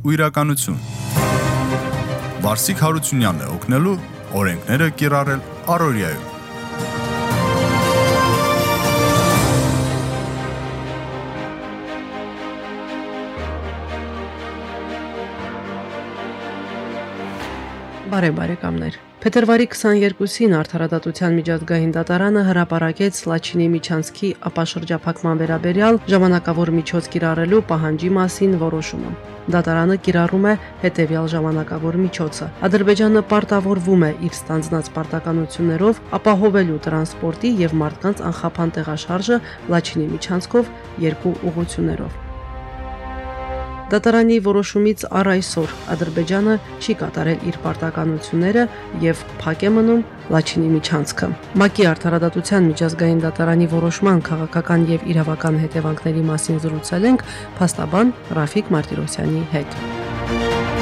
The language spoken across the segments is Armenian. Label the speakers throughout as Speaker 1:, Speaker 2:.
Speaker 1: ու իրականություն։ Վարսիկ Հարությունյանն է օգնելու օրենքները կիրառել Արորիայում։
Speaker 2: Բարև բարեկամներ։ Փետրվարի 22-ին Արդարադատության միջազգային դատարանը հրապարակեց Լաչինի Միչանսկի ապաշրջափակման վերաբերյալ ժամանակավոր միջոց կիրառելու պահանջի մասին որոշումը։ Դատարանը կիրառում է հետևյալ ժամանակավոր միջոցը։ Ադրբեջանը պարտավորվում է իր ստանձնած պարտականություններով ապահովելու տրանսպորտի եւ մարդկանց անխափան տեղաշարժը Լաչինի Միչանսկով երկու ուղություններով։ Դատարանի որոշումից առ այսօր Ադրբեջանը չի կատարել իր պարտականությունները եւ փակ է մնում Լաչինի միջանցքը։ ՄԱԿ-ի արդարադատության միջազգային դատարանի որոշման քաղաքական եւ իրավական հետևանքների մասին զրուցել ենք փաստաբան Ռաֆիկ Մարտիրոսյանի հետ։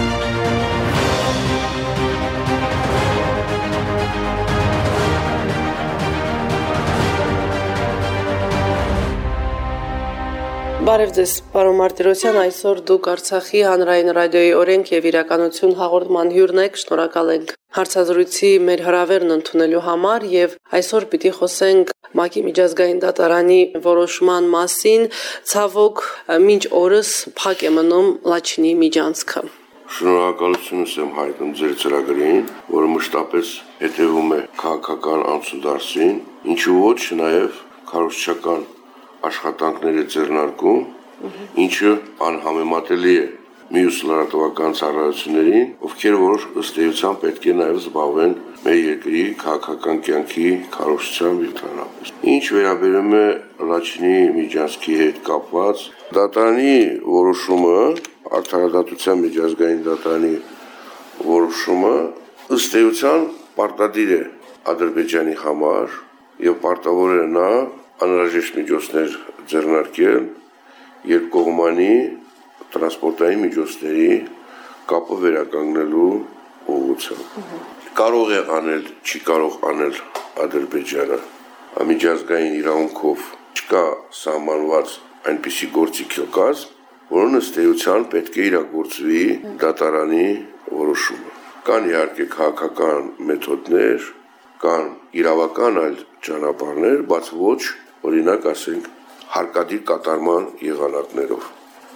Speaker 2: Բարև ձեզ, պարոն Մարտիրոսյան, այսօր դուք Արցախի հանրային ռադիոյի օրենք եւ իրականություն հաղորդման հյուրն եք, շնորհակալ ենք հարցազրույցի մեր հրավերն ընդունելու համար եւ այսօր պիտի խոսենք ՄԱԿ-ի միջազգային դատարանի որոշման մասին, ցավոք մինչ օրս փակ է մնում Լաչինի միջանցքը։
Speaker 3: Շնորհակալությունս եմ հայտնում ձեր ծրագրին, որը մշտապես հետևում է քաղաքական անցուդարձին, ինչու ոչ նաև քարոշչական աշխատանքներ է ձեռնարկում, ինչը անհամեմատելի է մյուս լրատվական ծառայություններին, ովքեր որ ըստ էության պետք է նաև զբաղվեն մեր երկրի քաղաքական կյանքի քարոշչությամբ ընդհանրապես։ Ինչ վերաբերում է Լաչինի միջանցքի հետ կապված դատարանի որոշումը, արդարադատության միջազգային դատարանի որոշումը ըստ էության պարտադիր է Ադրբեջանի համար եւ պարտավոր է նա անհրաժեշտ միջոցներ ձեռնարկել երկկողմանի տրանսպորտային միջոցների կապը վերականգնելու ուղղությամբ։ Կարող է անել, չի կարող անել Ադրբեջանը ամիջազգային իրավունքով չկա սահմանված այնպիսի գործիքյոկազ, որոնց ըստ էության պետք է իրագործվի դատարանի որոշումը։ Կան իհարկե քաղաքական մեթոդներ, կան իրավական այլ ճանապարհներ, բայց ոչ օրինակ ասենք հարկադիր կատարման եղանակներով,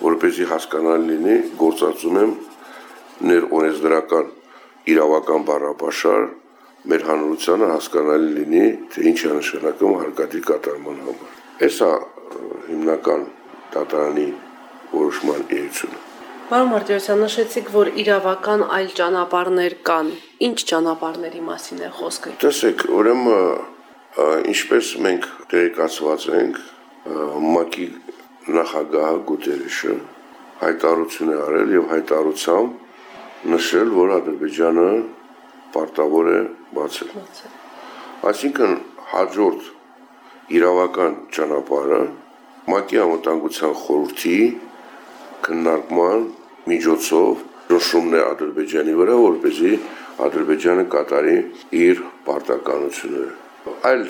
Speaker 3: որպեսզի հասկանալի լինի, գործածում եմ ներօրենսդրական իրավական բառապաշար մեր հանրությանը հասկանալի լինի, թե ինչ է նշանակում հարկադիր կատարման համար։ Էսա հիմնական դատարանի որոշման էությունը։
Speaker 2: Պարոն Մարտիրոսյան, նշեցիք, որ իրավական այլ ճանապարհներ կան։ Ինչ ճանապարհների մասին է խոսքը։
Speaker 3: Տեսեք, ուրեմն ինչպես մենք տեղեկացված ենք ՄԱԿ-ի նախագահը Գուտերեշը հայտարարություն է արել եւ հայտարարությամբ նշել, որ Ադրբեջանը պարտավոր է բացել։ Այսինքն հաջորդ իրավական ճանապարհը ՄԱԿ-ի անվտանգության խորհրդի քննարկման միջոցով դրոշումն է Ադրբեջանի վրա, որպեսզի Ադրբեջանը կատարի իր պարտականությունները այլ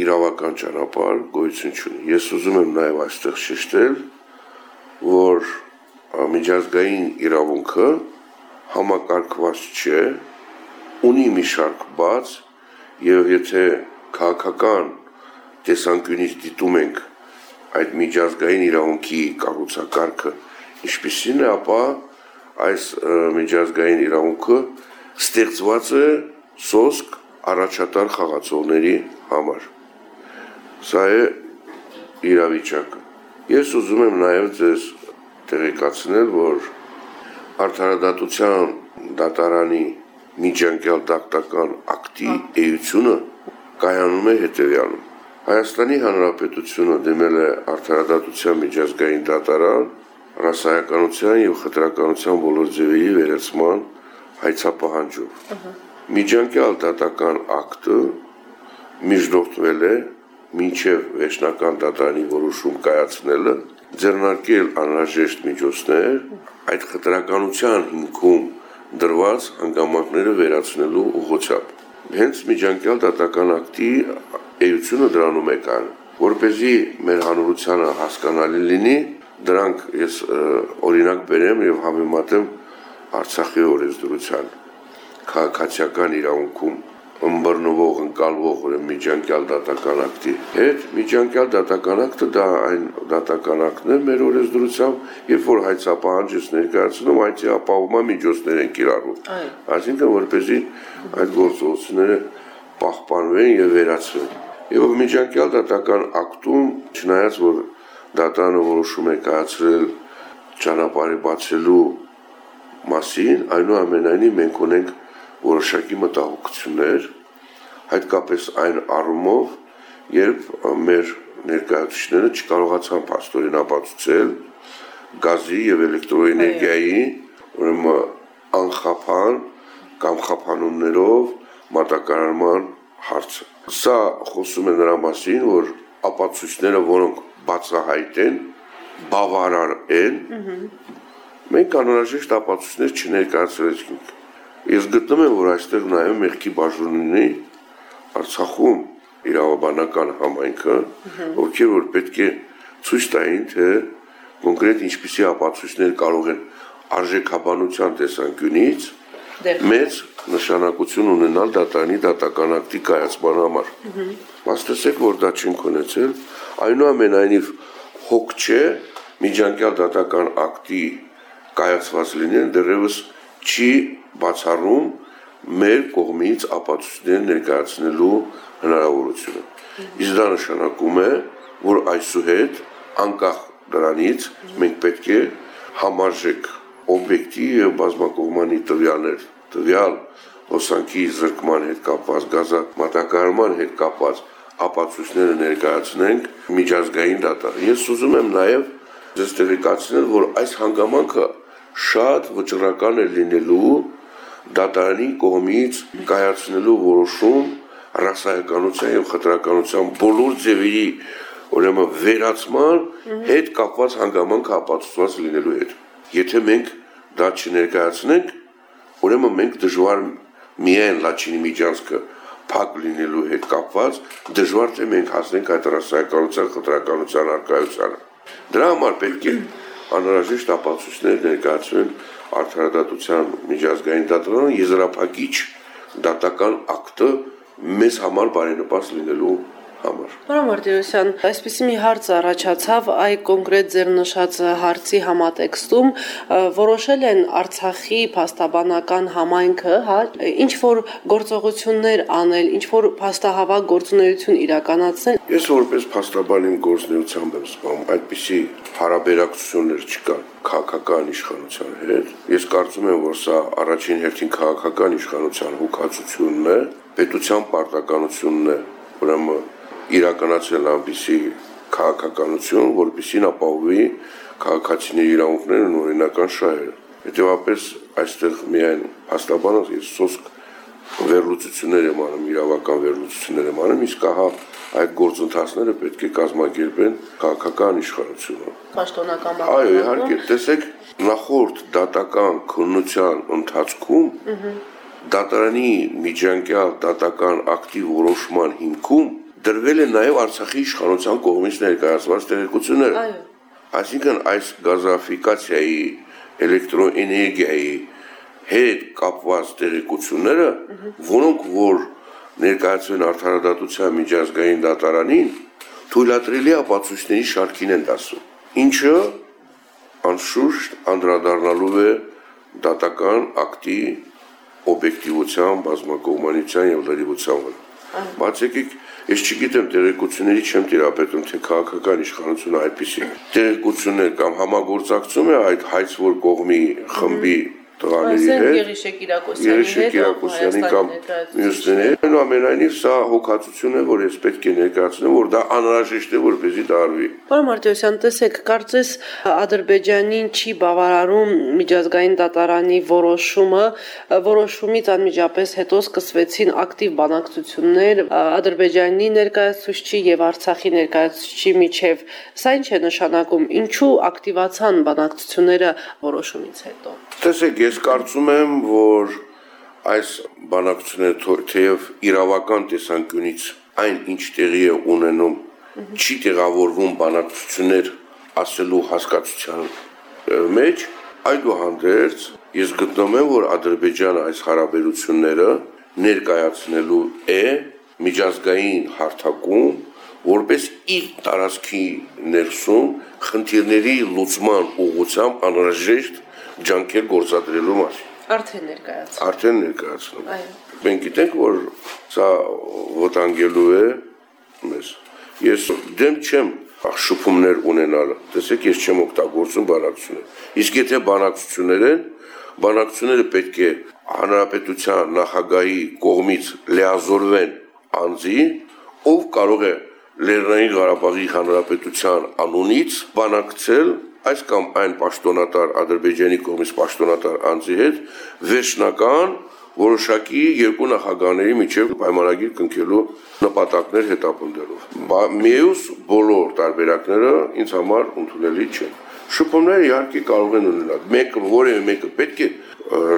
Speaker 3: իրավական ճանապարհ գոյություն չունի։ Ես ուզում եմ նաև այստեղ շեշտել, որ միջազգային իրավունքը համակարգված չէ, ունի մի շարք բաց եւ եթե քաղաքական տեսանկյունից դիտում ենք այդ միջազգային իրավունքի կառուցակարգը ինչպիսին է, ապա այս միջազգային իրավունքը ստեղծված է սոսկ առաջատար խաղացողների համար։ Սա է իրավիճակը։ Ես ուզում եմ նաև ձեզ տեղեկացնել, որ արդարադատության դատարանի միջանկյալ դատական ակտի էությունը կայանում է հետևյալում։ Հայաստանի Հանրապետությունը դեմել է արդարադատության միջազգային դատարան ռասայականության եւ խտրականության բոլոր ձևերի վերացման հայցապահանջով։ Ահա Միջանկյալ դատական ակտը միջնորդվել է մինչև վերջնական դատարանի որոշում կայացնելը ձեռնարկել անհրաժեշտ միջոցներ այդ խտրականության հիմքում դրված հանգամանքները վերացնելու ուղղությամբ։ Հենց միջանկյալ դատական ակտի էությունը դրանում է կան, որ เป զի մեր հանրությանը հասկանալի լինի, դրանք ես օրինակ բերեմ եւ համեմատեմ Արցախի օրենսդրության քաղաքացիական իրավունքում ըմբռնվող, ընկալվող ուրեմն միջանկյալ դատական ակտի հետ, միջանկյալ դատական ակտը դա այն դատական ակտն է մեր օրենսդրությամբ, երբ որ հայցապահանջ ես ներկայացնում, այդ ապահովման միջոցներ են կիրառում։ Այսինքն որպեսզի այդ գործողությունները պահպանվեն եւ վերացվեն։ Եվ միջանկյալ դատական ակտում, չնայած որ դատանը որոշում է կայացրել ճանապարհի բացելու մասին, այնուամենայնիվ մենք ունենք որոշակի մտահոգություններ, հատկապես այն առումով, երբ մեր ներկայացուցիչները չկարողացան փաստորեն ապացուցել գազի եւ էլեկտրոէներգիայի ուրեմն անխափան կամ խափանումներով մատակարարման հարցը։ Սա խոսում է նրա մասին, որ ապացույցները, որոնք բացահայտ են, բավարար են, մենք անհրաժեշտ ապացույցներ չներկայացրեցինք Ես գտնում եմ, որ այստեղ նաև մեղքի բաժունի Արցախում իրավաբանական համայնքը, ովքեր որ պետք է ցույց տային, թե կոնկրետ ինչպիսի ապացույցներ կարող են արժեքաբանության տեսանկյունից մեծ նշանակություն ունենալ դատարանի դատական ակտի կայացման համար։ Մասնեցեք, որ դա չենք ունեցել, այնուամենայնիվ հոգ չէ միջանկյալ դատական ակտի կայացված լինեն դեռևս չի բացառում մեր կողմից ապացույցներ ներկայացնելու հնարավորությունը։ Իսկ դա նշանակում է, որ այսուհետ անկախ դրանից մենք պետք է համարժեք օբյեկտիվ եւ բազմակողմանի տվյալներ, տվյալ հոսանքի զրկման հետ կապված, գազամատակարարման հետ կապված ապացույցները ներկայացնենք միջազգային դատարան։ Ես ուզում եմ նաեւ ձեզ տեղեկացնել, որ այս հանգամանքը շատ վճռական է լինելու դատարանի կողմից կայացնելու որոշում ռասայականության եւ խտրականության բոլոր ձևերի ուրեմն վերացման հետ կապված հանգամանք ապացուցված լինելու հետ։ Եթե մենք դա չներկայացնենք, ուրեմն մենք դժվար միայն Լաչինի միջանցքը փակ լինելու հետ կապված դժվար թե մենք հասնենք այդ ռասայականության խտրականության արկայությանը։ Դրա համար պետք է անհրաժեշտ ապացույցներ ներկայացվեն արդարադատության միջազգային դատարանը եզրափակիչ դատական ակտը մեզ համար բարենպաստ լինելու համար։
Speaker 2: Պարոն Մարտիրոսյան, այսպեսի մի հարց առաջացավ այ կոնկրետ ձեր նշած հարցի համատեքստում որոշել են Արցախի փաստաբանական համայնքը, հա, ինչ որ գործողություններ անել, ինչ որ փաստահավաք գործունեություն իրականացնել։
Speaker 3: Ես որպես փաստաբան իմ գործունեությամբ եմ զբաղվում, այդպիսի հարաբերակցություններ չկան քաղաքական իշխանության հետ։ Ես կարծում եմ, որ սա առաջին հերթին քաղաքական իշխանության հոգացությունն է, պետության պարտականությունն է, ուրեմն իրականացնել այնպիսի քաղաքականություն, որպեսին ապահովի քաղաքացիների իրավունքներն ու օրինական շահերը։ Հետևաբար այստեղ միայն հաստաբանը ես սոսկ վերլուծություններ եմ անում, իրավական վերլուծություններ եմ անում, իսկ ահա այդ գործընթացները պետք է կազմակերպեն քաղաքական իշխանությունը։
Speaker 2: Պաշտոնական
Speaker 3: Այո, իհարկե, տեսեք, նախորդ դատական քննության ընթացքում դատարանի միջանկյալ դատական ակտիվ որոշման հիմքում դրվել է նաև Արցախի իշխանության կողմից ներկայացված տեղեկությունները։
Speaker 2: Այո։
Speaker 3: Այսինքն այս գազաֆիկացիայի, էլեկտրոէներգիայի հետ կապված տեղեկությունները, որոնք որ ներկայացվեն արդարադատության միջազգային դատարանին, թույլատրելի ապացույցների շարքին են դասում։ Ինչը անշուշտ անդրադառնալու է դատական ակտի օբյեկտիվության, բազմակողմանության եւ լրիվության վրա։ Բայց եկեք Ես չգիտեմ տեղեկությունների չեմ տիրապետում, թե քաղաքական իշխանությունը այդպիսի տեղեկություններ կամ համագործակցում է այդ հայց որ կողմի խմբի տղաների հետ։
Speaker 2: Գերիշե Կիրակոսյանի հետ,
Speaker 3: Գերիշե Կիրակոսյանի կամ մյուսների Այնուամենայնիվ սա հոգացություն է, որ ես պետք է ներկայացնեմ, որ դա անհրաժեշտ է, որպեսզի դա արվի։
Speaker 2: Պարոն Մարտիրոսյան, տեսեք, կարծես Ադրբեջանին չի բավարարում միջազգային դատարանի որոշումը, որոշումից անմիջապես հետո սկսվեցին ակտիվ բանակցություններ Ադրբեջանի ներկայացուցչի եւ Արցախի ներկայացուցչի միջև։ Սա ինչ է նշանակում, ինչու ակտիվացան բանակցությունները որոշումից հետո։
Speaker 3: Տեսեք, ես կարծում եմ, որ այս բանակցությունները թեև իրավական տեսանկյունից այն ինչ տեղի է ունենում չի տեղավորվում բանակցություններ ասելու հասկացության մեջ այդուհանդերձ ես գտնում եմ որ ադրբեջանը այս հարաբերությունները ներկայացնելու է միջազգային հարթակում որպես իր տարածքի ներսում խնդիրների լուծման ուղղությամբ անհրաժեշտ ջանքեր գործադրելու մասին
Speaker 2: Արդեն ներկայացնում։
Speaker 3: արդեն ներկայացնում
Speaker 2: Այո։
Speaker 3: մենք գիտենք որ սա վտանգելու է մեզ ես դեմ չեմ շփումներ ունենալը տեսեք ես չեմ օգտագործում բանակցություններ իսկ եթե բանակցություններ են բանակցությունները պետք է հանրապետության նախագահի կողմից լիազորվեն անձի ով կարող է Լեռնային Ղարաբաղի Հանրապետության անունից բանակցել այս կամ այն պաշտոնատար Ադրբեջանի կողմից պաշտոնատար անձի հետ վերջնական որոշակի երկու նախագահների միջև պայմանագիր կնքելու նպատակներ հետապնդելով։ Միևս բոլոր տարբերակները ինձ համար ընդունելի չեն։ Շփումները իհարկե կարող են ունենալ։ Մեկը որևէ մեկը պետք է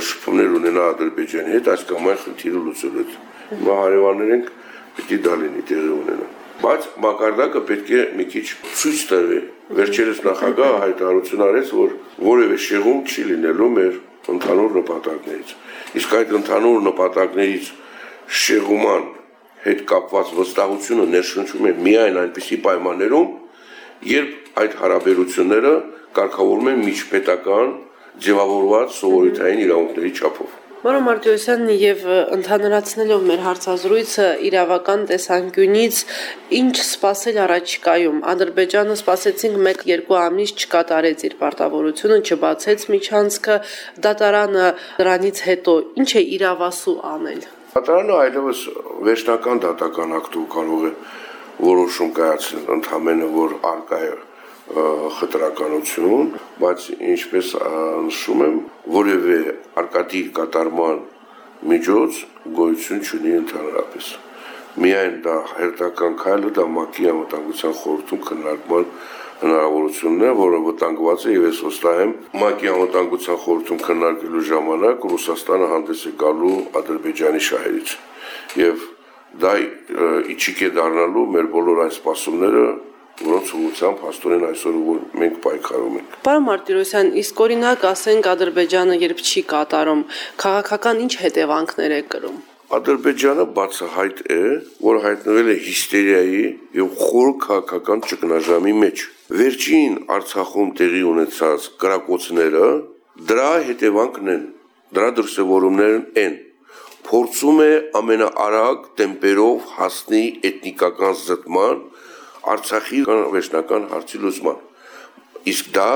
Speaker 3: շփումներ ունենա Ադրբեջանի հետ այս կամ այն խնդիրը լուծելու։ Հիմա հարևաններ ենք, պիտի դա լինի տեղի ունենա բայց մակարդակը պետք է մի քիչ ցույց տվի։ Վերջերս նախագահը հայտարարություն արեց, որ որևէ շեղում չի լինելու մեր ընդհանուր նպատակներից։ Իսկ այդ ընդհանուր նպատակներից շեղուման հետ կապված վստահությունը ներշնչում է միայն այնպիսի պայմաններում, երբ այդ հարաբերությունները կարգավորվում են միջպետական ձևավորված սովորութային իրավունքների չափով։
Speaker 2: Մարո Մարտիրոսյանն եւ ընդհանրացնելով մեր հարցազրույցը իրավական տեսանկյունից ինչ սпасել առաջիկայում Ադրբեջանը սпасեցինք 1-2 ամիս չկատարեց իր պարտավորությունը, չբացեց միջանցքը, դատարանը դրանից հետո ինչ է իրավասու անել։
Speaker 3: Դատարանը այլևս վերջնական դատական ակտով կարող է որոշում կայացնել ընդհանրապես որ արկա է խտրականություն, բայց ինչպես նշում եմ, որևէ արկադիր կատարման միջոց գոյություն չունի ընդհանրապես։ Միայն դա հերթական քայլը դա ՄԱԿ-ի անվտանգության խորհրդում քննարկման հնարավորությունն է, որը վտանգված է եւ ես եմ ՄԱԿ-ի անվտանգության խորհրդում քննարկելու ժամանակ Ռուսաստանը հանդես է գալու Ադրբեջանի շահերից։ Եվ դա իջիկ է դառնալու մեր բոլոր այն սպասումները որոնց ուղղությամբ հաստորեն այսօր որ մենք պայքարում ենք։
Speaker 2: Պարոն Մարտիրոսյան, իսկ օրինակ ասենք Ադրբեջանը երբ չի կատարում, քաղաքական ինչ հետևանքներ է կրում։
Speaker 3: Ադրբեջանը բացահայտ է, որ հայտնվել է հիստերիայի եւ խոր քաղաքական ճգնաժամի մեջ։ Վերջին Արցախում տեղի ունեցած կրակոցները դրա հետևանքն են, դրա դրսևորումներն են փորձում է ամենաարագ տեմպերով հասնի էթնիկական զտման Արցախի վերջնական հարցի լուծման։ Իսկ դա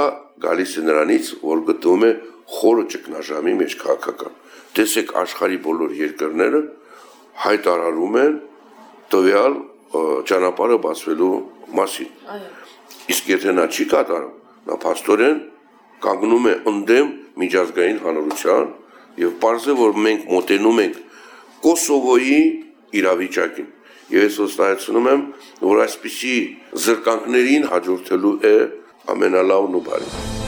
Speaker 3: գալիս է նրանից, որ գտնում է խորը ճգնաժամի մեջ քաղաքական։ Տեսեք աշխարի բոլոր երկրները հայտարարում են տվյալ ճանապարհը բացվելու մասին։ Իսկ եթե նա չի կատարում, նա փաստորեն կանգնում է ընդդեմ միջազգային հանրության եւ ողջը որ մենք մոտենում ենք Կոսովոյի իրավիճակին ես վստահեցնում եմ, որ այսպիսի զրկանքներին հաջորդելու է ամենալավն ու բարին։